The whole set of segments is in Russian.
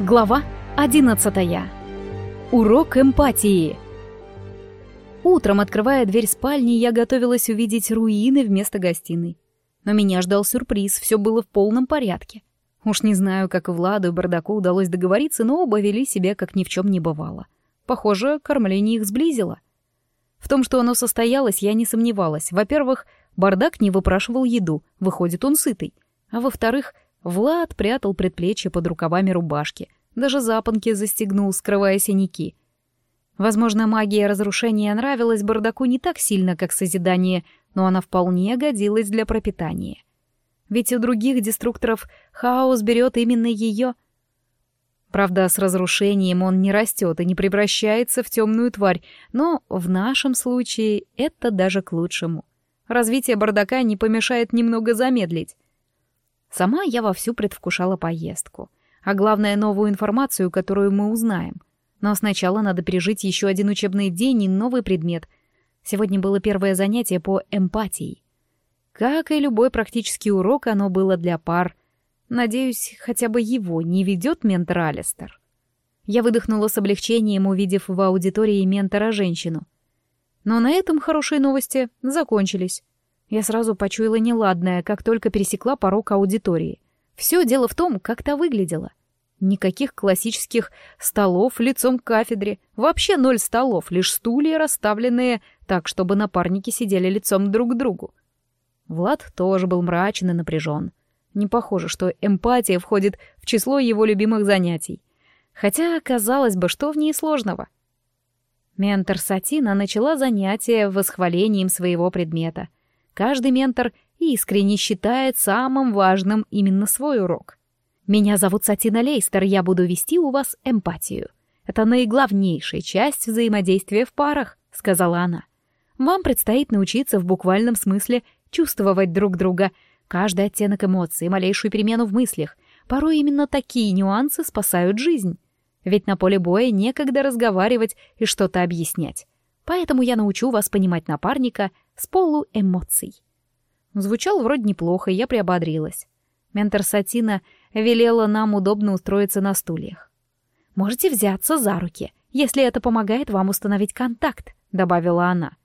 Глава 11. Урок эмпатии. Утром, открывая дверь спальни, я готовилась увидеть руины вместо гостиной. Но меня ждал сюрприз, все было в полном порядке. Уж не знаю, как Владу и Бардаку удалось договориться, но оба вели себя, как ни в чем не бывало. Похоже, кормление их сблизило. В том, что оно состоялось, я не сомневалась. Во-первых, Бардак не выпрашивал еду, выходит, он сытый. А во-вторых, Влад прятал предплечье под рукавами рубашки, даже запонки застегнул, скрывая синяки. Возможно, магия разрушения нравилась бардаку не так сильно, как созидание, но она вполне годилась для пропитания. Ведь у других деструкторов хаос берет именно ее. Правда, с разрушением он не растет и не превращается в темную тварь, но в нашем случае это даже к лучшему. Развитие бардака не помешает немного замедлить. Сама я вовсю предвкушала поездку. А главное, новую информацию, которую мы узнаем. Но сначала надо пережить еще один учебный день и новый предмет. Сегодня было первое занятие по эмпатии. Как и любой практический урок, оно было для пар. Надеюсь, хотя бы его не ведет ментор Алистер. Я выдохнула с облегчением, увидев в аудитории ментора женщину. Но на этом хорошие новости закончились. Я сразу почуяла неладное, как только пересекла порог аудитории. Все дело в том, как та выглядела. Никаких классических столов лицом к кафедре. Вообще ноль столов, лишь стулья, расставленные так, чтобы напарники сидели лицом друг к другу. Влад тоже был мрачен и напряжен. Не похоже, что эмпатия входит в число его любимых занятий. Хотя, казалось бы, что в ней сложного? Ментор Сатина начала занятие восхвалением своего предмета — Каждый ментор искренне считает самым важным именно свой урок. «Меня зовут Сатина Лейстер, я буду вести у вас эмпатию. Это наиглавнейшая часть взаимодействия в парах», — сказала она. «Вам предстоит научиться в буквальном смысле чувствовать друг друга, каждый оттенок эмоций, малейшую перемену в мыслях. Порой именно такие нюансы спасают жизнь. Ведь на поле боя некогда разговаривать и что-то объяснять. Поэтому я научу вас понимать напарника с полуэмоций. Звучал вроде неплохо, и я приободрилась. Ментор Сатина велела нам удобно устроиться на стульях. «Можете взяться за руки, если это помогает вам установить контакт», — добавила она.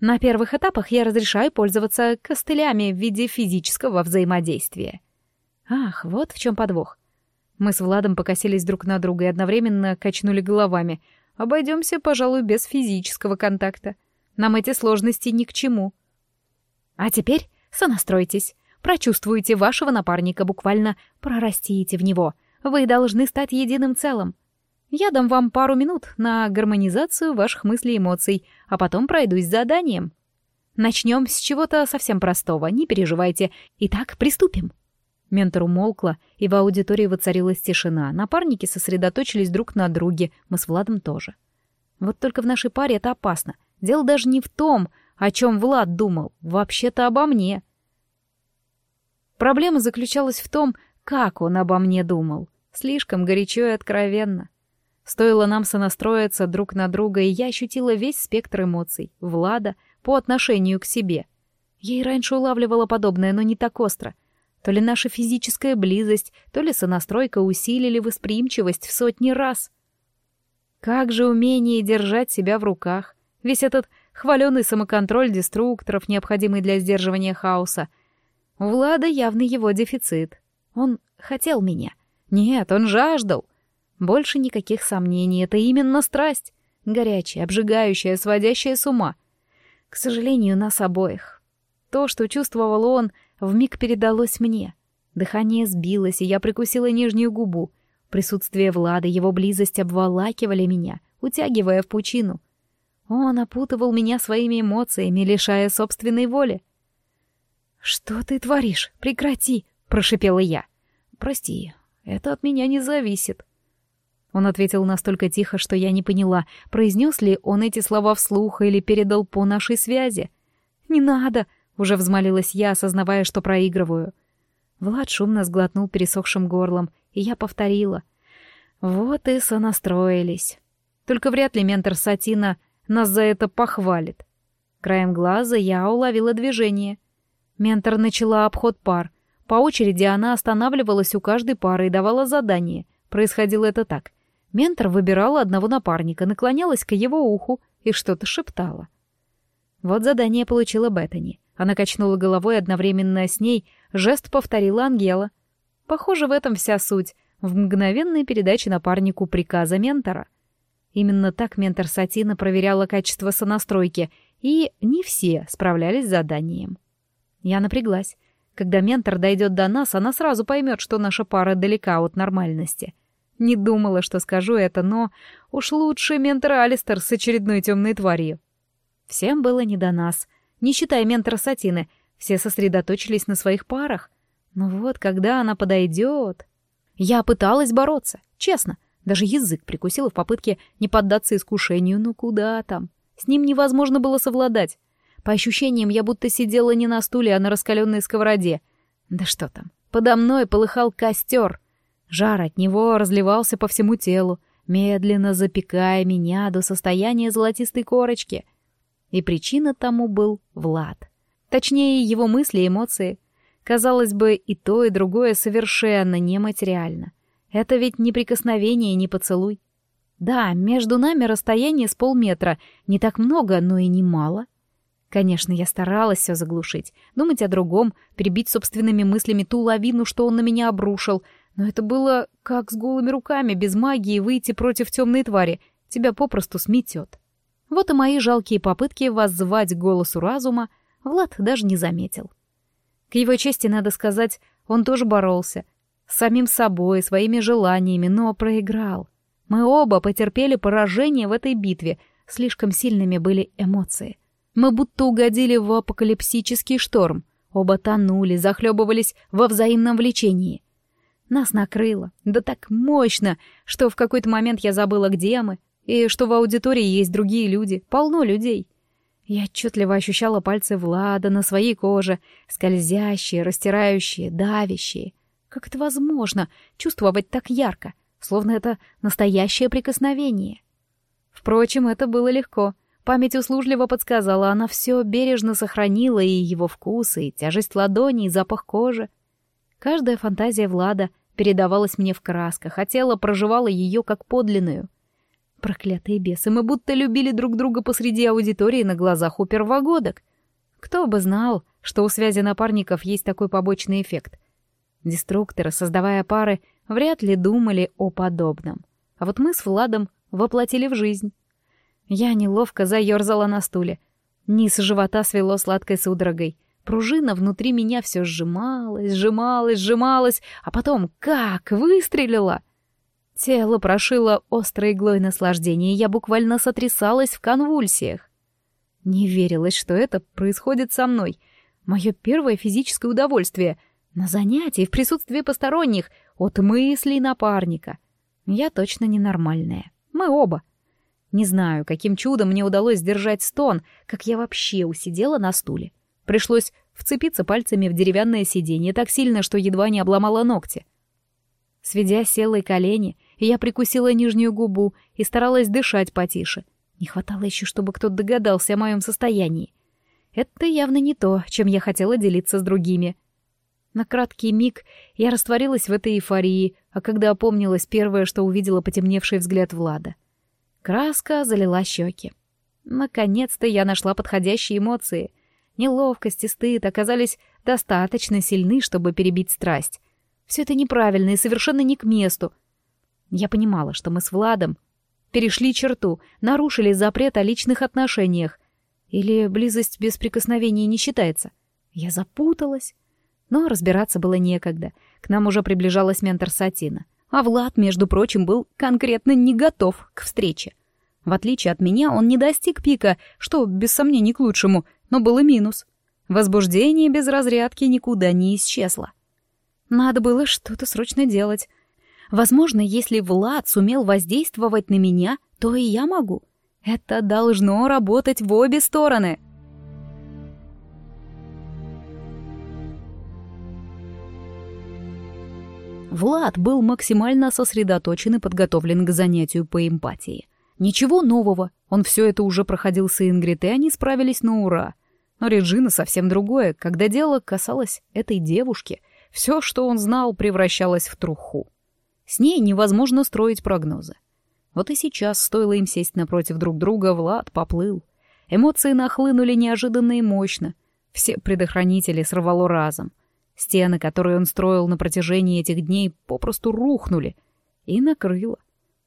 «На первых этапах я разрешаю пользоваться костылями в виде физического взаимодействия». Ах, вот в чем подвох. Мы с Владом покосились друг на друга и одновременно качнули головами. Обойдемся, пожалуй, без физического контакта. Нам эти сложности ни к чему. А теперь сонастройтесь. Прочувствуйте вашего напарника, буквально прорастите в него. Вы должны стать единым целым. Я дам вам пару минут на гармонизацию ваших мыслей и эмоций, а потом пройдусь заданием. Начнем с чего-то совсем простого, не переживайте. Итак, приступим. Ментор умолкла, и в аудитории воцарилась тишина. Напарники сосредоточились друг на друге, мы с Владом тоже. Вот только в нашей паре это опасно. Дело даже не в том, о чем Влад думал, вообще-то обо мне. Проблема заключалась в том, как он обо мне думал. Слишком горячо и откровенно. Стоило нам сонастроиться друг на друга, и я ощутила весь спектр эмоций Влада по отношению к себе. Я и раньше улавливала подобное, но не так остро. То ли наша физическая близость, то ли сонастройка усилили восприимчивость в сотни раз. Как же умение держать себя в руках, Весь этот хваленый самоконтроль деструкторов, необходимый для сдерживания хаоса. У Влада явный его дефицит. Он хотел меня. Нет, он жаждал. Больше никаких сомнений, это именно страсть. Горячая, обжигающая, сводящая с ума. К сожалению, нас обоих. То, что чувствовал он, вмиг передалось мне. Дыхание сбилось, и я прикусила нижнюю губу. Присутствие Влада, его близость обволакивали меня, утягивая в пучину — он опутывал меня своими эмоциями, лишая собственной воли. «Что ты творишь? Прекрати!» — прошипела я. «Прости, это от меня не зависит». Он ответил настолько тихо, что я не поняла, произнес ли он эти слова вслух или передал по нашей связи. «Не надо!» — уже взмолилась я, осознавая, что проигрываю. Влад шумно сглотнул пересохшим горлом, и я повторила. Вот и сонастроились. Только вряд ли ментор Сатина нас за это похвалит. Краем глаза я уловила движение. Ментор начала обход пар. По очереди она останавливалась у каждой пары и давала задание. Происходило это так. Ментор выбирала одного напарника, наклонялась к его уху и что-то шептала. Вот задание получила Беттани. Она качнула головой одновременно с ней, жест повторила Ангела. Похоже, в этом вся суть, в мгновенной передаче напарнику приказа ментора. Именно так ментор Сатина проверяла качество сонастройки, и не все справлялись с заданием. Я напряглась. Когда ментор дойдет до нас, она сразу поймет, что наша пара далека от нормальности. Не думала, что скажу это, но уж лучше ментор Алистер с очередной темной тварью. Всем было не до нас. Не считая ментора Сатины, все сосредоточились на своих парах. Но вот когда она подойдет... Я пыталась бороться, честно. Даже язык прикусила в попытке не поддаться искушению, ну куда там. С ним невозможно было совладать. По ощущениям, я будто сидела не на стуле, а на раскаленной сковороде. Да что там, подо мной полыхал костер. Жар от него разливался по всему телу, медленно запекая меня до состояния золотистой корочки. И причина тому был Влад. Точнее, его мысли и эмоции. Казалось бы, и то, и другое совершенно нематериально. Это ведь не прикосновение, не поцелуй. Да, между нами расстояние с полметра, не так много, но и не мало. Конечно, я старалась все заглушить, думать о другом, перебить собственными мыслями ту лавину, что он на меня обрушил. Но это было как с голыми руками, без магии, выйти против темной твари. Тебя попросту сметет. Вот и мои жалкие попытки воззвать голосу разума Влад даже не заметил. К его чести, надо сказать, он тоже боролся. Самим собой, своими желаниями, но проиграл. Мы оба потерпели поражение в этой битве, слишком сильными были эмоции. Мы будто угодили в апокалипсический шторм. Оба тонули, захлебывались во взаимном влечении. Нас накрыло, да так мощно, что в какой-то момент я забыла, где мы, и что в аудитории есть другие люди, полно людей. Я отчетливо ощущала пальцы Влада на своей коже, скользящие, растирающие, давящие. Как это возможно, чувствовать так ярко, словно это настоящее прикосновение? Впрочем, это было легко — Память услужливо подсказала, она все бережно сохранила и его вкус, и тяжесть ладони, и запах кожи. Каждая фантазия Влада передавалась мне в красках, а тело проживало ее как подлинную. Проклятые бесы, мы будто любили друг друга посреди аудитории на глазах у первогодок. Кто бы знал, что у связи напарников есть такой побочный эффект. Деструкторы, создавая пары, вряд ли думали о подобном. А вот мы с Владом воплотили в жизнь. Я неловко заёрзала на стуле. Низ живота свело сладкой судорогой. Пружина внутри меня все сжималась, сжималась, сжималась, а потом как выстрелила! Тело прошило острой иглой наслаждения, и я буквально сотрясалась в конвульсиях. Не верилось, что это происходит со мной. Мое первое физическое удовольствие на занятии в присутствии посторонних от мыслей напарника. Я точно ненормальная. Мы оба — не знаю, каким чудом мне удалось сдержать стон, как я вообще усидела на стуле. Пришлось вцепиться пальцами в деревянное сиденье так сильно, что едва не обломала ногти. Сведя селой колени, я прикусила нижнюю губу и старалась дышать потише. Не хватало еще, чтобы кто-то догадался о моем состоянии. Это явно не то, чем я хотела делиться с другими. На краткий миг я растворилась в этой эйфории, а когда опомнилась, первое, что увидела потемневший взгляд Влада — Краска залила щеки. Наконец-то я нашла подходящие эмоции. Неловкость и стыд оказались достаточно сильны, чтобы перебить страсть. Все это неправильно и совершенно не к месту. Я понимала, что мы с Владом перешли черту, нарушили запрет о личных отношениях. Или близость без прикосновений не считается. Я запуталась. Но разбираться было некогда. К нам уже приближалась ментор Сатина. А Влад, между прочим, был конкретно не готов к встрече. В отличие от меня, он не достиг пика, что, без сомнений, к лучшему, но был и минус. Возбуждение без разрядки никуда не исчезло. Надо было что-то срочно делать. Возможно, если Влад сумел воздействовать на меня, то и я могу. Это должно работать в обе стороны. Влад был максимально сосредоточен и подготовлен к занятию по эмпатии. Ничего нового, он все это уже проходил с Ингрид, и они справились на ура. Но Реджина совсем другое, когда дело касалось этой девушки. Все, что он знал, превращалось в труху. С ней невозможно строить прогнозы. Вот и сейчас, стоило им сесть напротив друг друга, Влад поплыл. Эмоции нахлынули неожиданно и мощно. Все предохранители сорвало разом. Стены, которые он строил на протяжении этих дней, попросту рухнули. И накрыло.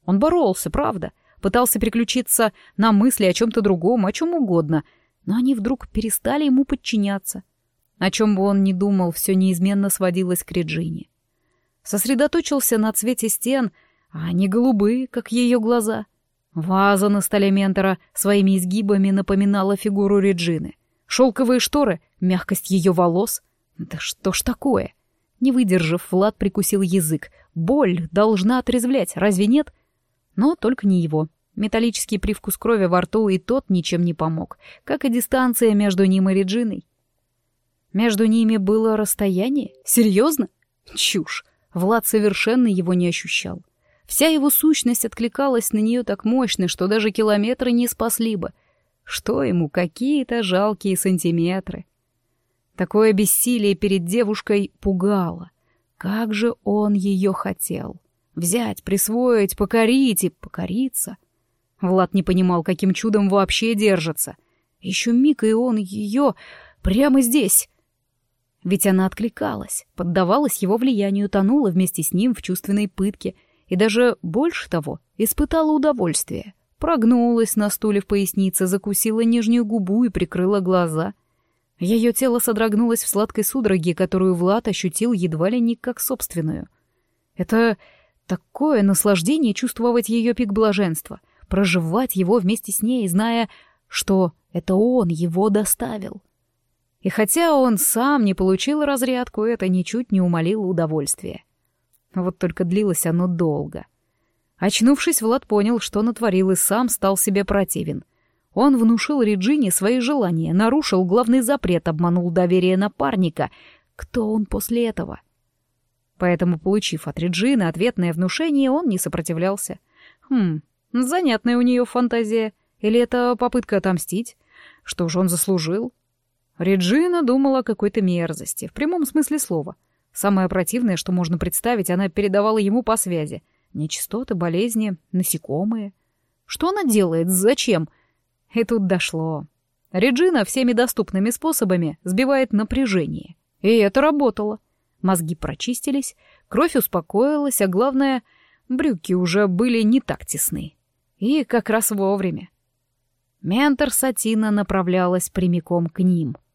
Он боролся, правда, пытался переключиться на мысли о чем-то другом, о чем угодно, но они вдруг перестали ему подчиняться. О чем бы он ни думал, все неизменно сводилось к Реджине. Сосредоточился на цвете стен, а они голубые, как ее глаза. Ваза на столе ментора своими изгибами напоминала фигуру Реджины. Шелковые шторы, мягкость ее волос. Да что ж такое? Не выдержав, Влад прикусил язык. Боль должна отрезвлять, разве нет? Но только не его. Металлический привкус крови во рту и тот ничем не помог, как и дистанция между ним и Реджиной. Между ними было расстояние? Серьезно? Чушь. Влад совершенно его не ощущал. Вся его сущность откликалась на нее так мощно, что даже километры не спасли бы. Что ему какие-то жалкие сантиметры? Такое бессилие перед девушкой пугало. Как же он ее хотел. Взять, присвоить, покорить и покориться. Влад не понимал, каким чудом вообще держится. Еще миг, и он ее прямо здесь. Ведь она откликалась, поддавалась его влиянию, тонула вместе с ним в чувственной пытке и даже больше того, испытала удовольствие. Прогнулась на стуле в пояснице, закусила нижнюю губу и прикрыла глаза — ее тело содрогнулось в сладкой судороге, которую Влад ощутил едва ли не как собственную. Это такое наслаждение чувствовать ее пик блаженства, проживать его вместе с ней, зная, что это он его доставил. И хотя он сам не получил разрядку, это ничуть не умолило удовольствия. Вот только длилось оно долго. Очнувшись, Влад понял, что натворил, и сам стал себе противен — он внушил Реджине свои желания, нарушил главный запрет, обманул доверие напарника. Кто он после этого? Поэтому, получив от Реджины ответное внушение, он не сопротивлялся. Хм, занятная у нее фантазия. Или это попытка отомстить? Что же он заслужил? Реджина думала о какой-то мерзости, в прямом смысле слова. Самое противное, что можно представить, она передавала ему по связи. Нечистоты, болезни, насекомые. Что она делает? Зачем? И тут дошло. Реджина всеми доступными способами сбивает напряжение. И это работало. Мозги прочистились, кровь успокоилась, а главное, брюки уже были не так тесны. И как раз вовремя. Ментор Сатина направлялась прямиком к ним —